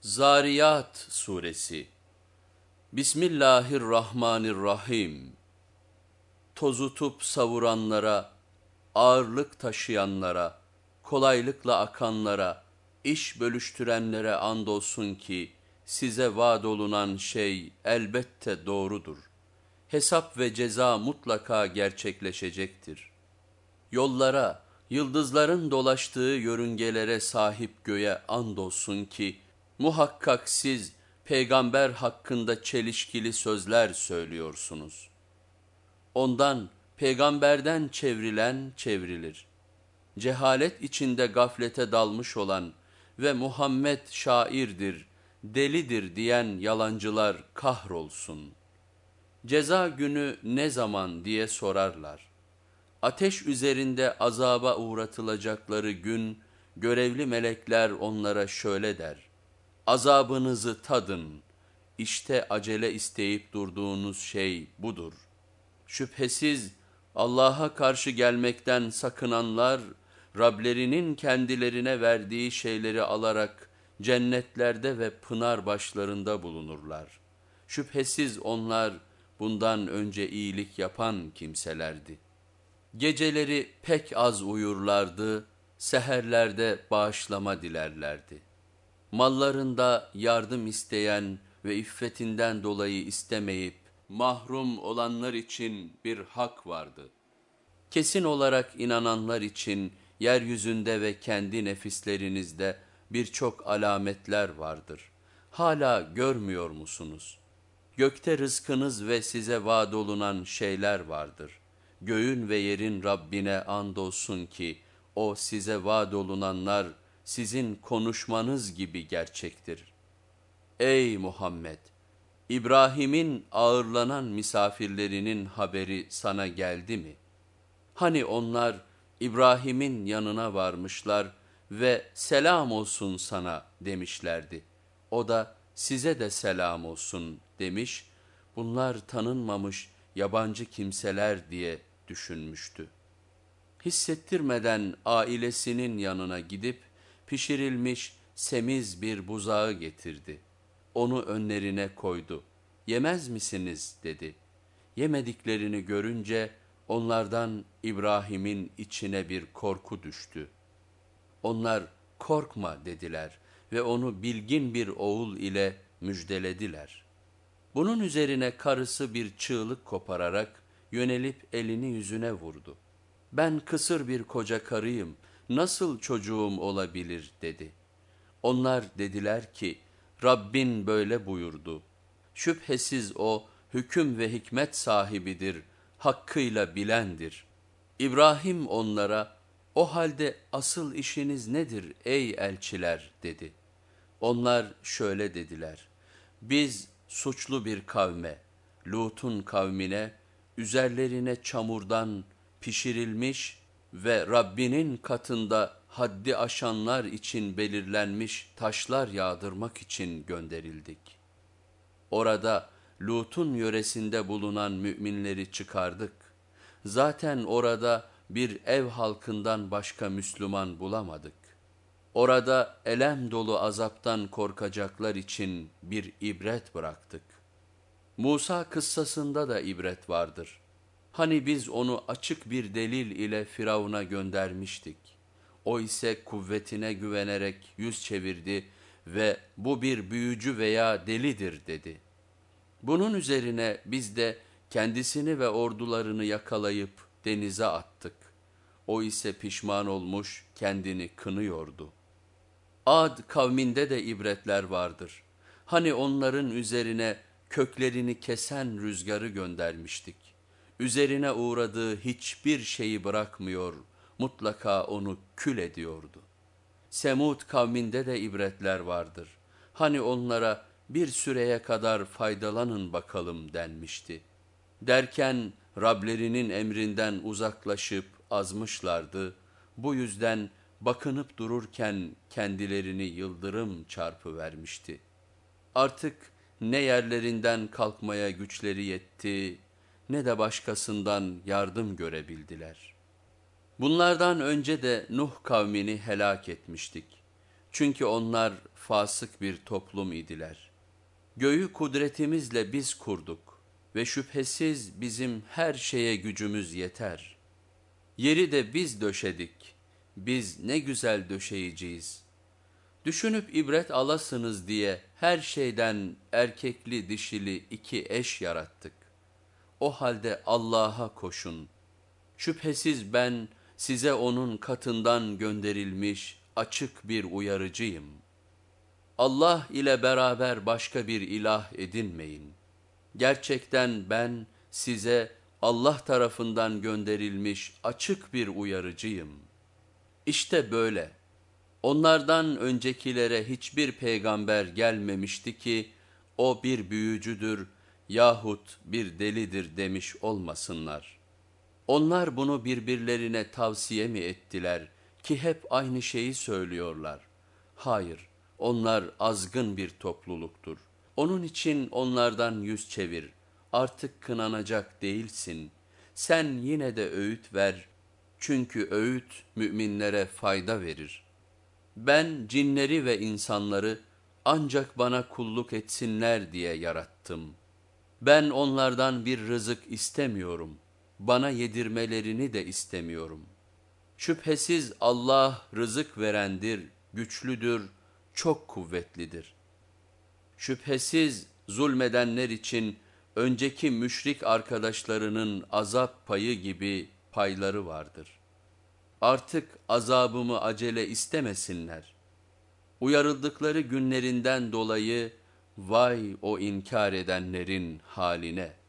Zariyat Suresi Bismillahirrahmanirrahim Tozutup savuranlara, ağırlık taşıyanlara, kolaylıkla akanlara, iş bölüştürenlere andolsun ki, size vaad olunan şey elbette doğrudur. Hesap ve ceza mutlaka gerçekleşecektir. Yollara, yıldızların dolaştığı yörüngelere sahip göğe andolsun ki, muhakkak siz peygamber hakkında çelişkili sözler söylüyorsunuz. Ondan, peygamberden çevrilen çevrilir. Cehalet içinde gaflete dalmış olan ve Muhammed şairdir, delidir diyen yalancılar kahrolsun. Ceza günü ne zaman diye sorarlar. Ateş üzerinde azaba uğratılacakları gün, görevli melekler onlara şöyle der. Azabınızı tadın, işte acele isteyip durduğunuz şey budur. Şüphesiz Allah'a karşı gelmekten sakınanlar, Rablerinin kendilerine verdiği şeyleri alarak cennetlerde ve pınar başlarında bulunurlar. Şüphesiz onlar bundan önce iyilik yapan kimselerdi. Geceleri pek az uyurlardı, seherlerde bağışlama dilerlerdi. Mallarında yardım isteyen ve iffetinden dolayı istemeyip mahrum olanlar için bir hak vardı. Kesin olarak inananlar için yeryüzünde ve kendi nefislerinizde birçok alametler vardır. Hala görmüyor musunuz? Gökte rızkınız ve size vaad olunan şeyler vardır. Göğün ve yerin Rabbine andolsun ki o size vaad olunanlar sizin konuşmanız gibi gerçektir. Ey Muhammed! İbrahim'in ağırlanan misafirlerinin haberi sana geldi mi? Hani onlar İbrahim'in yanına varmışlar ve selam olsun sana demişlerdi. O da size de selam olsun demiş, bunlar tanınmamış yabancı kimseler diye düşünmüştü. Hissettirmeden ailesinin yanına gidip pişirilmiş semiz bir buzağı getirdi. Onu önlerine koydu. Yemez misiniz dedi. Yemediklerini görünce onlardan İbrahim'in içine bir korku düştü. Onlar korkma dediler ve onu bilgin bir oğul ile müjdelediler. Bunun üzerine karısı bir çığlık kopararak yönelip elini yüzüne vurdu. Ben kısır bir koca karıyım, nasıl çocuğum olabilir dedi. Onlar dediler ki, Rabbin böyle buyurdu. Şüphesiz o hüküm ve hikmet sahibidir, hakkıyla bilendir. İbrahim onlara, o halde asıl işiniz nedir ey elçiler dedi. Onlar şöyle dediler, biz suçlu bir kavme, Lut'un kavmine, üzerlerine çamurdan pişirilmiş ve Rabbinin katında haddi aşanlar için belirlenmiş taşlar yağdırmak için gönderildik. Orada Lut'un yöresinde bulunan müminleri çıkardık. Zaten orada bir ev halkından başka Müslüman bulamadık. Orada elem dolu azaptan korkacaklar için bir ibret bıraktık. Musa kıssasında da ibret vardır. Hani biz onu açık bir delil ile Firavun'a göndermiştik. O ise kuvvetine güvenerek yüz çevirdi ve bu bir büyücü veya delidir dedi. Bunun üzerine biz de kendisini ve ordularını yakalayıp denize attık. O ise pişman olmuş kendini kınıyordu. Ad kavminde de ibretler vardır. Hani onların üzerine köklerini kesen rüzgarı göndermiştik. Üzerine uğradığı hiçbir şeyi bırakmıyor, mutlaka onu kül ediyordu. Semud kavminde de ibretler vardır. Hani onlara bir süreye kadar faydalanın bakalım denmişti. Derken Rablerinin emrinden uzaklaşıp azmışlardı. Bu yüzden bakınıp dururken kendilerini yıldırım çarpı vermişti. Artık ne yerlerinden kalkmaya güçleri yetti ne de başkasından yardım görebildiler. Bunlardan önce de Nuh kavmini helak etmiştik. Çünkü onlar fasık bir toplum idiler. Göğü kudretimizle biz kurduk ve şüphesiz bizim her şeye gücümüz yeter. Yeri de biz döşedik, biz ne güzel döşeyiciyiz. Düşünüp ibret alasınız diye her şeyden erkekli dişili iki eş yarattık. O halde Allah'a koşun. Şüphesiz ben size onun katından gönderilmiş açık bir uyarıcıyım. Allah ile beraber başka bir ilah edinmeyin. Gerçekten ben size Allah tarafından gönderilmiş açık bir uyarıcıyım. İşte böyle. Onlardan öncekilere hiçbir peygamber gelmemişti ki o bir büyücüdür yahut bir delidir demiş olmasınlar. Onlar bunu birbirlerine tavsiye mi ettiler ki hep aynı şeyi söylüyorlar? Hayır, onlar azgın bir topluluktur. Onun için onlardan yüz çevir, artık kınanacak değilsin. Sen yine de öğüt ver, çünkü öğüt müminlere fayda verir. Ben cinleri ve insanları ancak bana kulluk etsinler diye yarattım. Ben onlardan bir rızık istemiyorum, bana yedirmelerini de istemiyorum. Şüphesiz Allah rızık verendir, güçlüdür, çok kuvvetlidir. Şüphesiz zulmedenler için önceki müşrik arkadaşlarının azap payı gibi payları vardır. Artık azabımı acele istemesinler. Uyarıldıkları günlerinden dolayı vay o inkar edenlerin haline.''